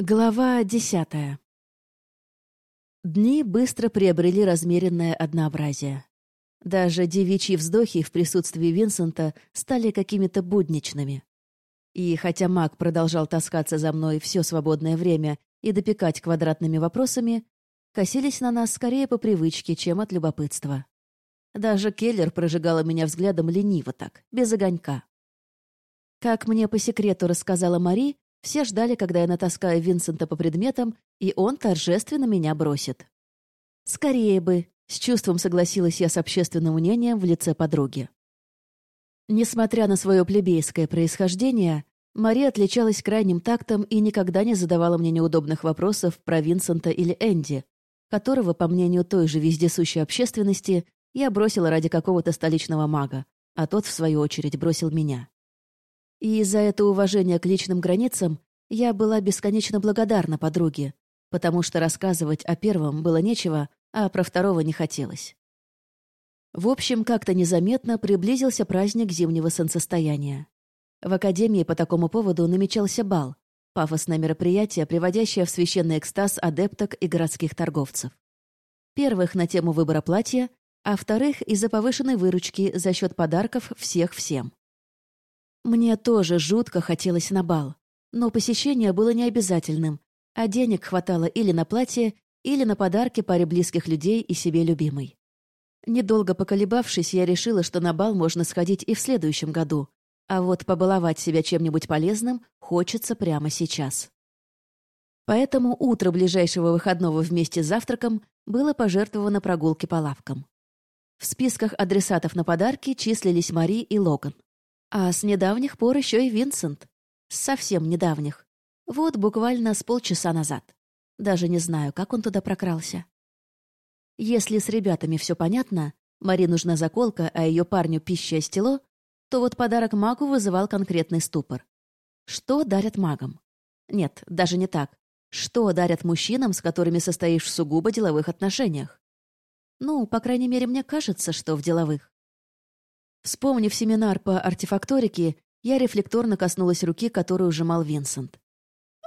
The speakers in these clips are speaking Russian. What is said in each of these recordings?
Глава десятая. Дни быстро приобрели размеренное однообразие. Даже девичьи вздохи в присутствии Винсента стали какими-то будничными. И хотя маг продолжал таскаться за мной все свободное время и допекать квадратными вопросами, косились на нас скорее по привычке, чем от любопытства. Даже Келлер прожигала меня взглядом лениво так, без огонька. Как мне по секрету рассказала Мари, все ждали, когда я натаскаю Винсента по предметам, и он торжественно меня бросит. «Скорее бы», — с чувством согласилась я с общественным мнением в лице подруги. Несмотря на свое плебейское происхождение, Мария отличалась крайним тактом и никогда не задавала мне неудобных вопросов про Винсента или Энди, которого, по мнению той же вездесущей общественности, я бросила ради какого-то столичного мага, а тот, в свою очередь, бросил меня. И за это уважение к личным границам я была бесконечно благодарна подруге, потому что рассказывать о первом было нечего, а про второго не хотелось. В общем, как-то незаметно приблизился праздник зимнего солнцестояния. В академии по такому поводу намечался бал, пафосное мероприятие, приводящее в священный экстаз адепток и городских торговцев. Первых на тему выбора платья, а вторых из-за повышенной выручки за счет подарков всех всем. Мне тоже жутко хотелось на бал, но посещение было необязательным, а денег хватало или на платье, или на подарки паре близких людей и себе любимой. Недолго поколебавшись, я решила, что на бал можно сходить и в следующем году, а вот побаловать себя чем-нибудь полезным хочется прямо сейчас. Поэтому утро ближайшего выходного вместе с завтраком было пожертвовано прогулке по лавкам. В списках адресатов на подарки числились Мари и Логан. А с недавних пор еще и Винсент. Совсем недавних. Вот буквально с полчаса назад. Даже не знаю, как он туда прокрался. Если с ребятами все понятно, Мари нужна заколка, а ее парню пища и стело, то вот подарок магу вызывал конкретный ступор. Что дарят магам? Нет, даже не так. Что дарят мужчинам, с которыми состоишь в сугубо деловых отношениях? Ну, по крайней мере, мне кажется, что в деловых. Вспомнив семинар по артефакторике, я рефлекторно коснулась руки, которую сжимал Винсент.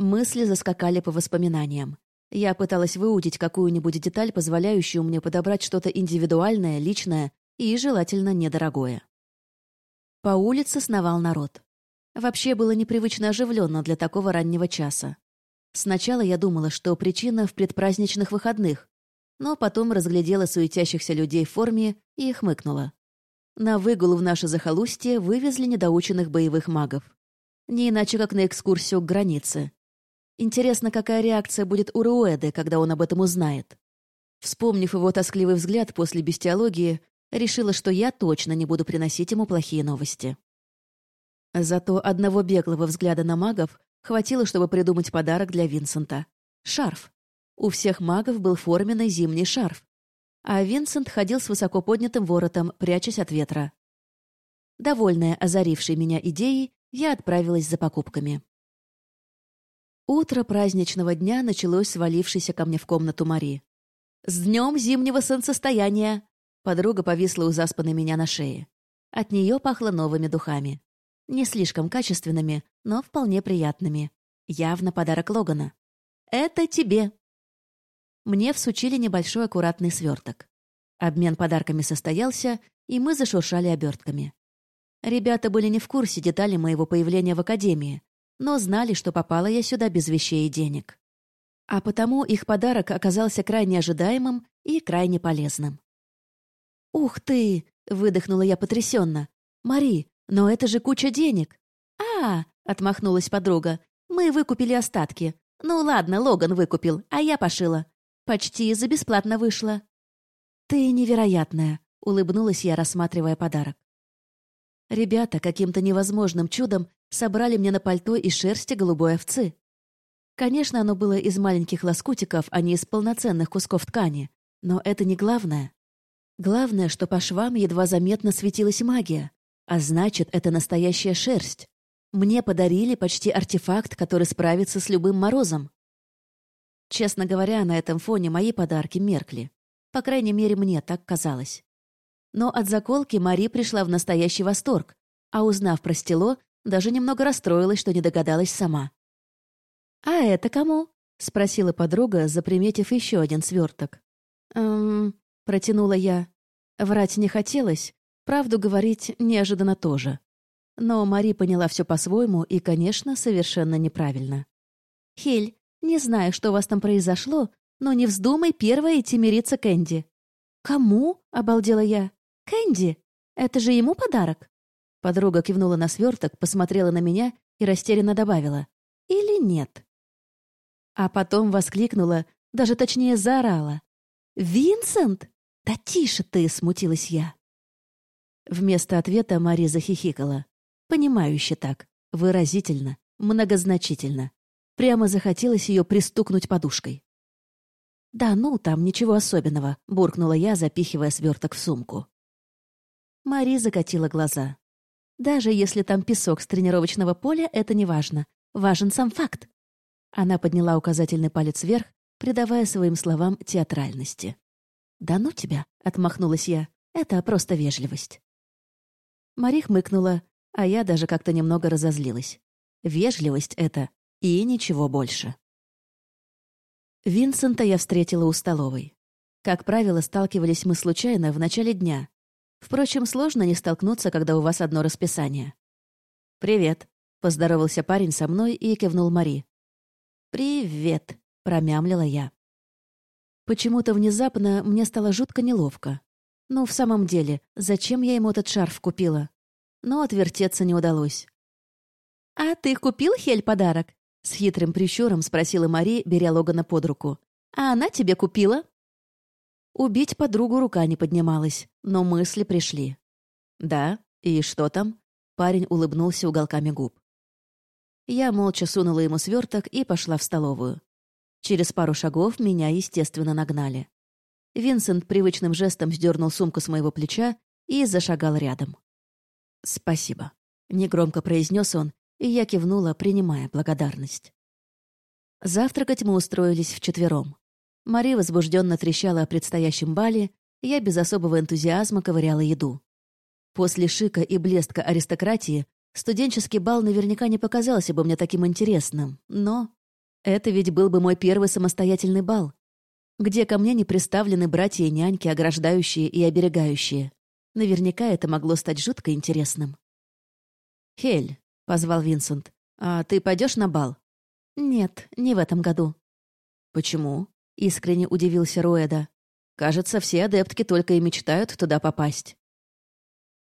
Мысли заскакали по воспоминаниям. Я пыталась выудить какую-нибудь деталь, позволяющую мне подобрать что-то индивидуальное, личное и, желательно, недорогое. По улице сновал народ. Вообще было непривычно оживленно для такого раннего часа. Сначала я думала, что причина в предпраздничных выходных, но потом разглядела суетящихся людей в форме и хмыкнула. На выгул в наше захолустье вывезли недоученных боевых магов. Не иначе, как на экскурсию к границе. Интересно, какая реакция будет у Руэды, когда он об этом узнает. Вспомнив его тоскливый взгляд после бестиологии, решила, что я точно не буду приносить ему плохие новости. Зато одного беглого взгляда на магов хватило, чтобы придумать подарок для Винсента. Шарф. У всех магов был форменный зимний шарф, а Винсент ходил с высоко поднятым воротом, прячась от ветра. Довольная озарившей меня идеей, я отправилась за покупками. Утро праздничного дня началось с валившейся ко мне в комнату Мари. «С днем зимнего солнцестояния!» Подруга повисла у заспанной меня на шее. От нее пахло новыми духами. Не слишком качественными, но вполне приятными. Явно подарок Логана. «Это тебе!» Мне всучили небольшой аккуратный сверток. Обмен подарками состоялся, и мы зашуршали обертками. Ребята были не в курсе деталей моего появления в академии, но знали, что попала я сюда без вещей и денег. А потому их подарок оказался крайне ожидаемым и крайне полезным. «Ух ты!» — выдохнула я потрясенно. «Мари, но это же куча денег!» «А!» — отмахнулась подруга. «Мы выкупили остатки. Ну ладно, Логан выкупил, а я пошила. Почти за бесплатно вышло. «Ты невероятная», — улыбнулась я, рассматривая подарок. Ребята каким-то невозможным чудом собрали мне на пальто из шерсти голубой овцы. Конечно, оно было из маленьких лоскутиков, а не из полноценных кусков ткани, но это не главное. Главное, что по швам едва заметно светилась магия, а значит, это настоящая шерсть. Мне подарили почти артефакт, который справится с любым морозом. Честно говоря, на этом фоне мои подарки меркли. По крайней мере, мне так казалось. Но от заколки Мари пришла в настоящий восторг, а узнав про стело, даже немного расстроилась, что не догадалась сама. «А это кому?» — спросила подруга, заприметив еще один сверток. «Эм...» — протянула я. Врать не хотелось, правду говорить неожиданно тоже. Но Мари поняла все по-своему и, конечно, совершенно неправильно. «Хель, не знаю, что у вас там произошло, но не вздумай первой идти мириться Кэнди». «Кому?» — обалдела я. «Кэнди? Это же ему подарок?» Подруга кивнула на сверток, посмотрела на меня и растерянно добавила. «Или нет?» А потом воскликнула, даже точнее заорала. «Винсент? Да тише ты!» — смутилась я. Вместо ответа Мари захихикала. Понимающе так, выразительно, многозначительно. Прямо захотелось ее пристукнуть подушкой. «Да ну, там ничего особенного», — буркнула я, запихивая сверток в сумку. Мари закатила глаза. «Даже если там песок с тренировочного поля, это не важно. Важен сам факт». Она подняла указательный палец вверх, придавая своим словам театральности. «Да ну тебя», — отмахнулась я, — «это просто вежливость». Мари хмыкнула, а я даже как-то немного разозлилась. Вежливость это и ничего больше. Винсента я встретила у столовой. Как правило, сталкивались мы случайно в начале дня. Впрочем, сложно не столкнуться, когда у вас одно расписание. «Привет», — поздоровался парень со мной и кивнул Мари. «Привет», — промямлила я. Почему-то внезапно мне стало жутко неловко. Ну, в самом деле, зачем я ему этот шарф купила? но отвертеться не удалось. «А ты купил Хель подарок?» — с хитрым прищуром спросила Мари, беря Логана под руку. «А она тебе купила?» Убить подругу рука не поднималась, но мысли пришли. «Да? И что там?» Парень улыбнулся уголками губ. Я молча сунула ему сверток и пошла в столовую. Через пару шагов меня, естественно, нагнали. Винсент привычным жестом сдернул сумку с моего плеча и зашагал рядом. «Спасибо», — негромко произнес он, и я кивнула, принимая благодарность. Завтракать мы устроились вчетвером. Мари возбужденно трещала о предстоящем бале, и я без особого энтузиазма ковыряла еду. После шика и блеска аристократии студенческий бал наверняка не показался бы мне таким интересным, но это ведь был бы мой первый самостоятельный бал, где ко мне не приставлены братья и няньки, ограждающие и оберегающие. Наверняка это могло стать жутко интересным. «Хель», — позвал Винсент, — «а ты пойдешь на бал?» «Нет, не в этом году». «Почему?» — искренне удивился Руэда. «Кажется, все адептки только и мечтают туда попасть».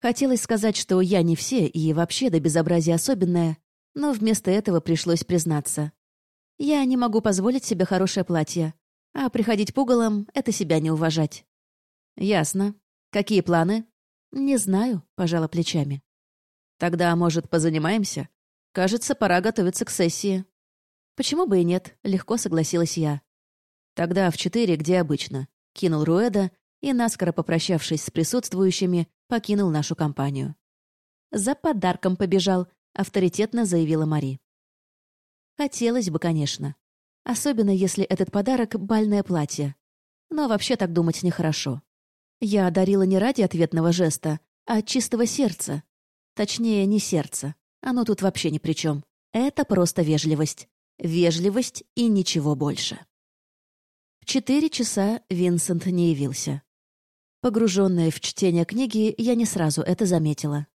Хотелось сказать, что я не все и вообще до безобразия особенная, но вместо этого пришлось признаться. Я не могу позволить себе хорошее платье, а приходить пугалом — это себя не уважать. «Ясно. Какие планы?» «Не знаю», — пожала плечами. «Тогда, может, позанимаемся? Кажется, пора готовиться к сессии». «Почему бы и нет?» — легко согласилась я. «Тогда в четыре, где обычно», — кинул Руэда и, наскоро попрощавшись с присутствующими, покинул нашу компанию. «За подарком побежал», — авторитетно заявила Мари. «Хотелось бы, конечно. Особенно, если этот подарок — бальное платье. Но вообще так думать нехорошо. Я одарила не ради ответного жеста, а от чистого сердца. Точнее, не сердца. Оно тут вообще ни при чем. Это просто вежливость. Вежливость и ничего больше. В четыре часа Винсент не явился. Погруженная в чтение книги, я не сразу это заметила.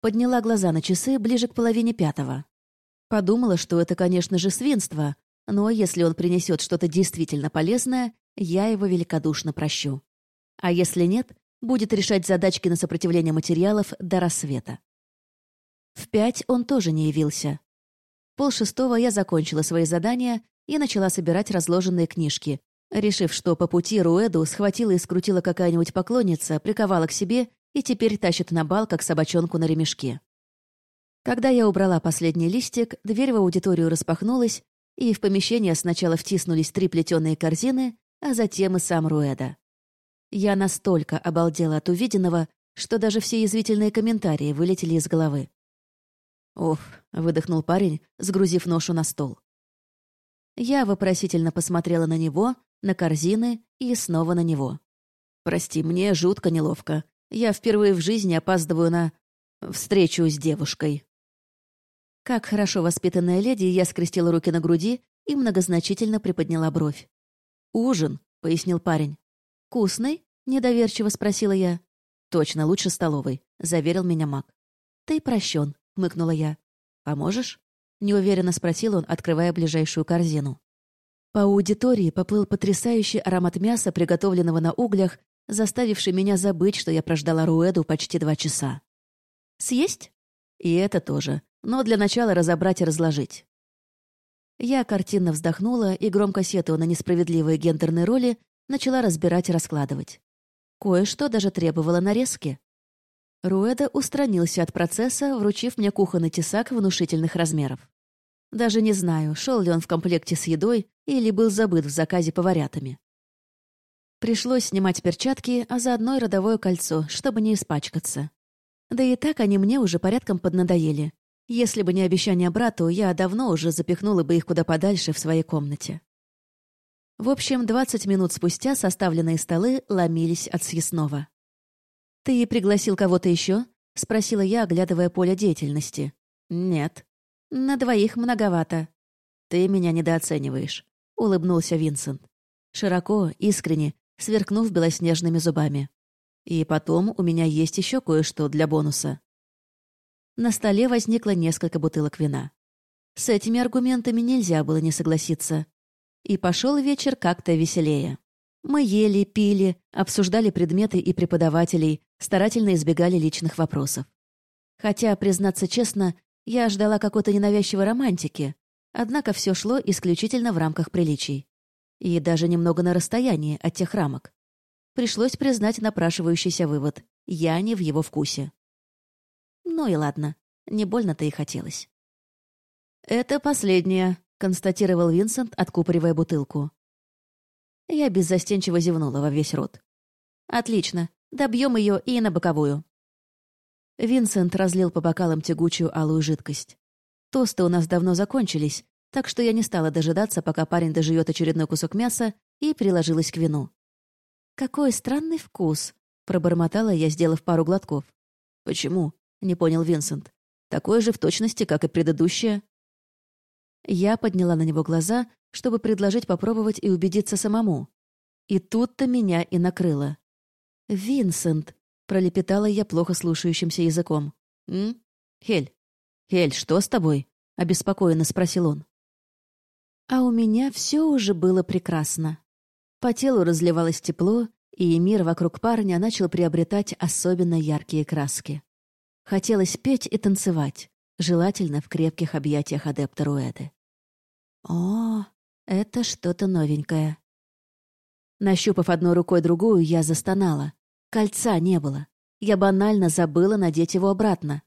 Подняла глаза на часы ближе к половине пятого. Подумала, что это, конечно же, свинство, но если он принесет что-то действительно полезное, я его великодушно прощу. А если нет, будет решать задачки на сопротивление материалов до рассвета. В пять он тоже не явился. Пол шестого я закончила свои задания и начала собирать разложенные книжки, решив, что по пути Руэду схватила и скрутила какая-нибудь поклонница, приковала к себе и теперь тащит на бал, как собачонку на ремешке. Когда я убрала последний листик, дверь в аудиторию распахнулась, и в помещение сначала втиснулись три плетеные корзины, а затем и сам Руэда. Я настолько обалдела от увиденного, что даже все язвительные комментарии вылетели из головы. «Оф», — выдохнул парень, сгрузив ношу на стол. Я вопросительно посмотрела на него, на корзины и снова на него. «Прости, мне жутко неловко. Я впервые в жизни опаздываю на... встречу с девушкой». Как хорошо воспитанная леди, я скрестила руки на груди и многозначительно приподняла бровь. «Ужин», — пояснил парень. «Вкусный?» — недоверчиво спросила я. «Точно, лучше столовой», — заверил меня маг. «Ты прощен», — мыкнула я. «Поможешь?» — неуверенно спросил он, открывая ближайшую корзину. По аудитории поплыл потрясающий аромат мяса, приготовленного на углях, заставивший меня забыть, что я прождала Руэду почти два часа. «Съесть?» «И это тоже. Но для начала разобрать и разложить». Я картинно вздохнула и, громко сетуя на несправедливые гендерные роли, начала разбирать и раскладывать. Кое-что даже требовало нарезки. Руэда устранился от процесса, вручив мне кухонный тесак внушительных размеров. Даже не знаю, шел ли он в комплекте с едой или был забыт в заказе поварятами. Пришлось снимать перчатки, а заодно и родовое кольцо, чтобы не испачкаться. Да и так они мне уже порядком поднадоели. Если бы не обещание брату, я давно уже запихнула бы их куда подальше в своей комнате. В общем, 20 минут спустя составленные столы ломились от съестного. «Ты пригласил кого-то еще?» — спросила я, оглядывая поле деятельности. «Нет». «На двоих многовато». «Ты меня недооцениваешь», — улыбнулся Винсент. Широко, искренне, сверкнув белоснежными зубами. «И потом у меня есть еще кое-что для бонуса». На столе возникло несколько бутылок вина. С этими аргументами нельзя было не согласиться. И пошел вечер как-то веселее. Мы ели, пили, обсуждали предметы и преподавателей, старательно избегали личных вопросов. Хотя, признаться честно, я ждала какой-то ненавязчивой романтики, однако все шло исключительно в рамках приличий. И даже немного на расстоянии от тех рамок. Пришлось признать напрашивающийся вывод. Я не в его вкусе. Ну и ладно, не больно-то и хотелось. «Это последнее», — констатировал Винсент, откупоривая бутылку. Я беззастенчиво зевнула во весь рот. «Отлично. Добьем ее и на боковую». Винсент разлил по бокалам тягучую алую жидкость. Тосты у нас давно закончились, так что я не стала дожидаться, пока парень дожует очередной кусок мяса, и приложилась к вину. «Какой странный вкус!» — пробормотала я, сделав пару глотков. «Почему?» — не понял Винсент. «Такое же в точности, как и предыдущее». Я подняла на него глаза, чтобы предложить попробовать и убедиться самому. И тут-то меня и накрыло. «Винсент!» — пролепетала я плохо слушающимся языком. «М? Хель? Хель, что с тобой?» — обеспокоенно спросил он. А у меня все уже было прекрасно. По телу разливалось тепло, и мир вокруг парня начал приобретать особенно яркие краски. Хотелось петь и танцевать, желательно в крепких объятиях адепта Руэды. О, это что-то новенькое. Нащупав одной рукой другую, я застонала. Кольца не было. Я банально забыла надеть его обратно.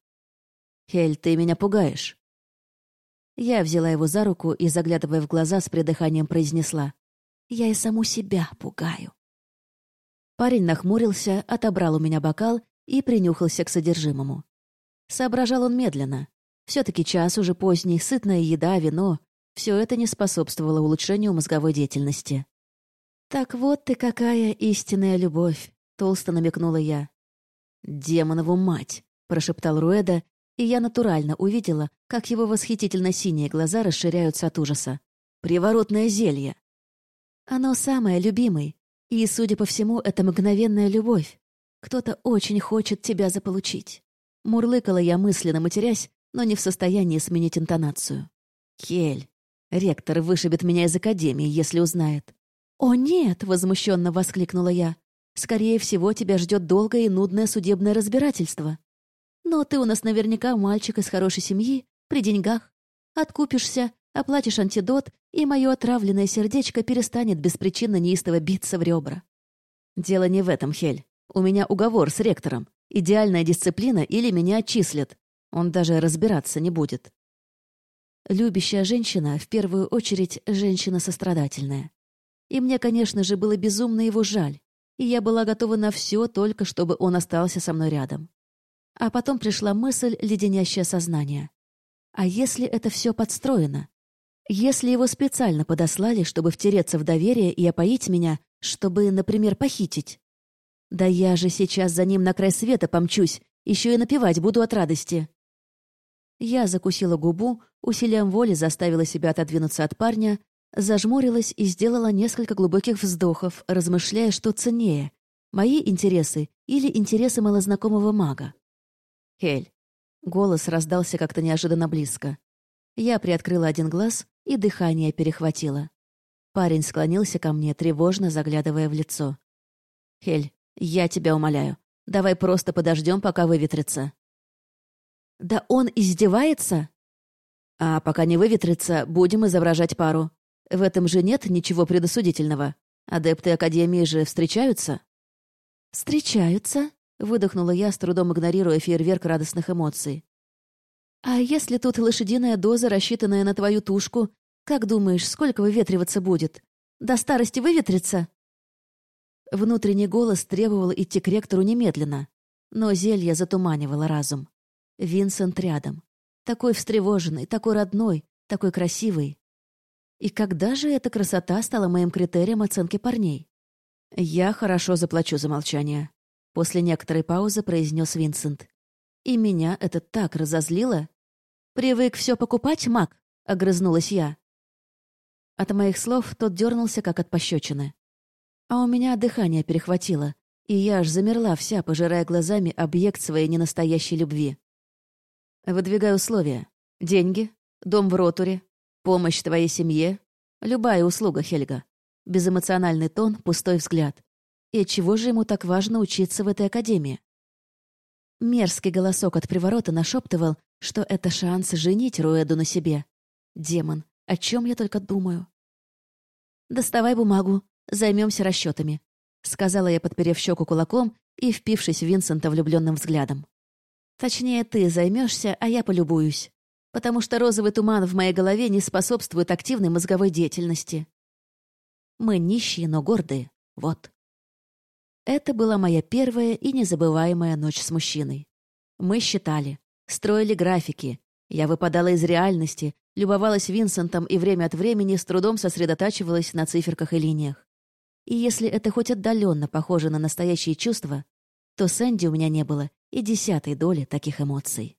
«Хель, ты меня пугаешь». Я взяла его за руку и, заглядывая в глаза, с придыханием произнесла. «Я и саму себя пугаю». Парень нахмурился, отобрал у меня бокал и принюхался к содержимому. Соображал он медленно. все таки час уже поздний, сытная еда, вино. Все это не способствовало улучшению мозговой деятельности. «Так вот ты какая истинная любовь», — толсто намекнула я. «Демонову мать», — прошептал Руэда, и я натурально увидела, как его восхитительно синие глаза расширяются от ужаса. «Приворотное зелье». Оно самое любимое, и, судя по всему, это мгновенная любовь. Кто-то очень хочет тебя заполучить. Мурлыкала я мысленно, матерясь, но не в состоянии сменить интонацию. «Кель, Ректор вышибет меня из академии, если узнает. «О, нет!» — возмущенно воскликнула я. «Скорее всего, тебя ждет долгое и нудное судебное разбирательство. Но ты у нас наверняка мальчик из хорошей семьи, при деньгах. Откупишься, оплатишь антидот, и мое отравленное сердечко перестанет беспричинно неистово биться в ребра». «Дело не в этом, Хель. У меня уговор с ректором. Идеальная дисциплина или меня отчислят. Он даже разбираться не будет. Любящая женщина, в первую очередь, женщина сострадательная. И мне, конечно же, было безумно его жаль, и я была готова на все, только чтобы он остался со мной рядом. А потом пришла мысль, леденящая сознание. А если это все подстроено? Если его специально подослали, чтобы втереться в доверие и опоить меня, чтобы, например, похитить? Да я же сейчас за ним на край света помчусь, еще и напевать буду от радости. Я закусила губу, усилием воли заставила себя отодвинуться от парня, Зажмурилась и сделала несколько глубоких вздохов, размышляя, что ценнее — мои интересы или интересы малознакомого мага. «Хель». Голос раздался как-то неожиданно близко. Я приоткрыла один глаз, и дыхание перехватило. Парень склонился ко мне, тревожно заглядывая в лицо. «Хель, я тебя умоляю, давай просто подождем, пока выветрится». «Да он издевается?» «А пока не выветрится, будем изображать пару. В этом же нет ничего предосудительного. Адепты Академии же встречаются?» «Встречаются?» — выдохнула я, с трудом игнорируя фейерверк радостных эмоций. «А если тут лошадиная доза, рассчитанная на твою тушку, как думаешь, сколько выветриваться будет? До старости выветрится?» Внутренний голос требовал идти к ректору немедленно, но зелье затуманивало разум. Винсент рядом. Такой встревоженный, такой родной, такой красивый. И когда же эта красота стала моим критерием оценки парней? «Я хорошо заплачу за молчание», — после некоторой паузы произнес Винсент. И меня это так разозлило. «Привык все покупать, маг?» — огрызнулась я. От моих слов тот дернулся, как от пощечины. А у меня дыхание перехватило, и я аж замерла вся, пожирая глазами объект своей ненастоящей любви. Выдвигаю условия. Деньги, дом в Ротуре, Помощь твоей семье — любая услуга, Хельга. Безэмоциональный тон, пустой взгляд. И чего же ему так важно учиться в этой академии? Мерзкий голосок от приворота нашептывал, что это шанс женить Руэду на себе. Демон, о чем я только думаю. «Доставай бумагу, займемся расчетами», — сказала я, подперев щеку кулаком и впившись в Винсента влюбленным взглядом. «Точнее, ты займешься, а я полюбуюсь потому что розовый туман в моей голове не способствует активной мозговой деятельности. Мы нищие, но гордые. Вот. Это была моя первая и незабываемая ночь с мужчиной. Мы считали, строили графики. Я выпадала из реальности, любовалась Винсентом и время от времени с трудом сосредотачивалась на циферках и линиях. И если это хоть отдаленно похоже на настоящие чувства, то с Энди у меня не было и десятой доли таких эмоций.